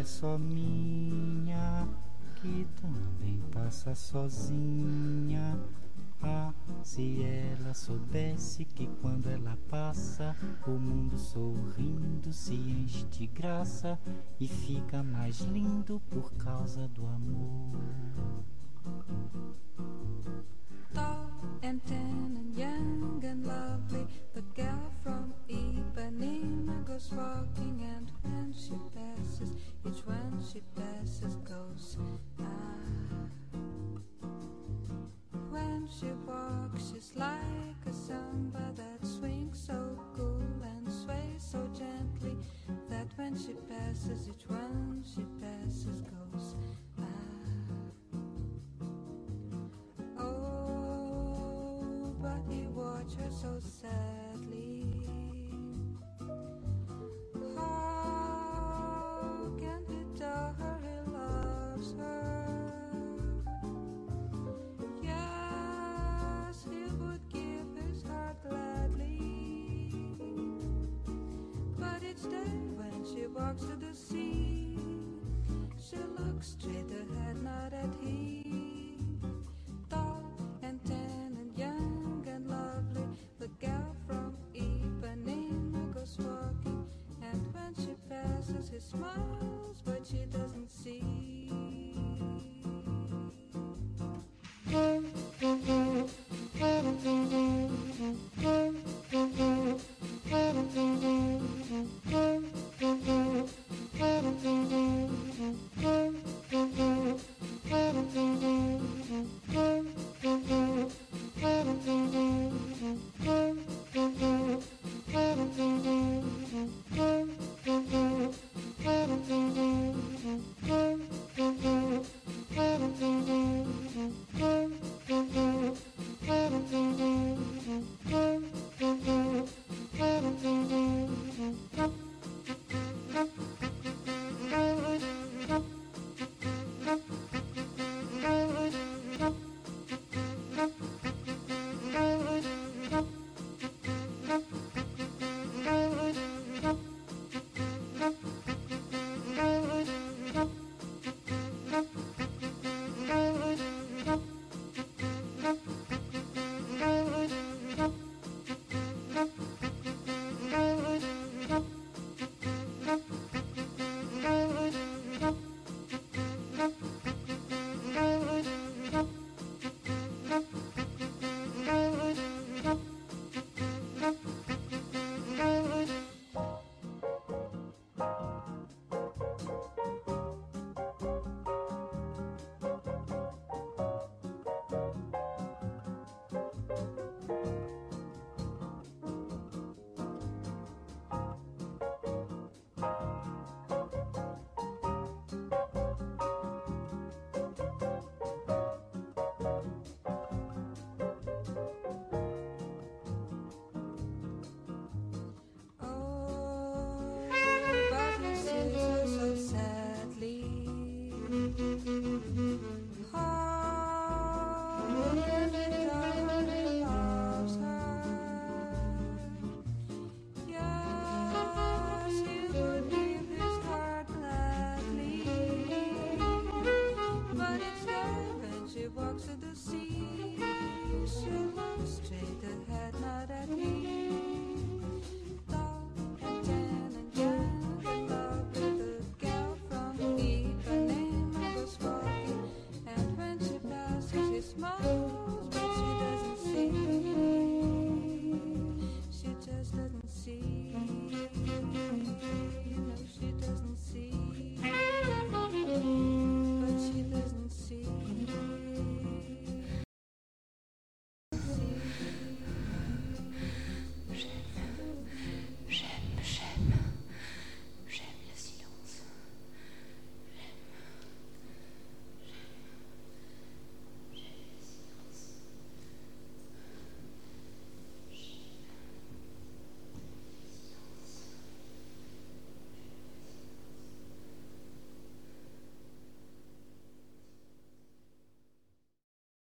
É só minha, que também passa sozinha. Ah, se ela soubesse que quando ela passa, o mundo sorrindo se enche de graça e fica mais lindo por causa do amor. Tall and tan and young and lovely, the girl from Ipanema goes walking, she passes, each one she passes goes. Ah. Oh, but he watched her so sadly. How can he tell her he loves her? Yes, he would give his heart gladly. But each day she walks to the sea, she looks straight ahead, not at him. Tall and tan and young and lovely, the gal from Ipanema goes walking, and when she passes, he smiles, but she doesn't see.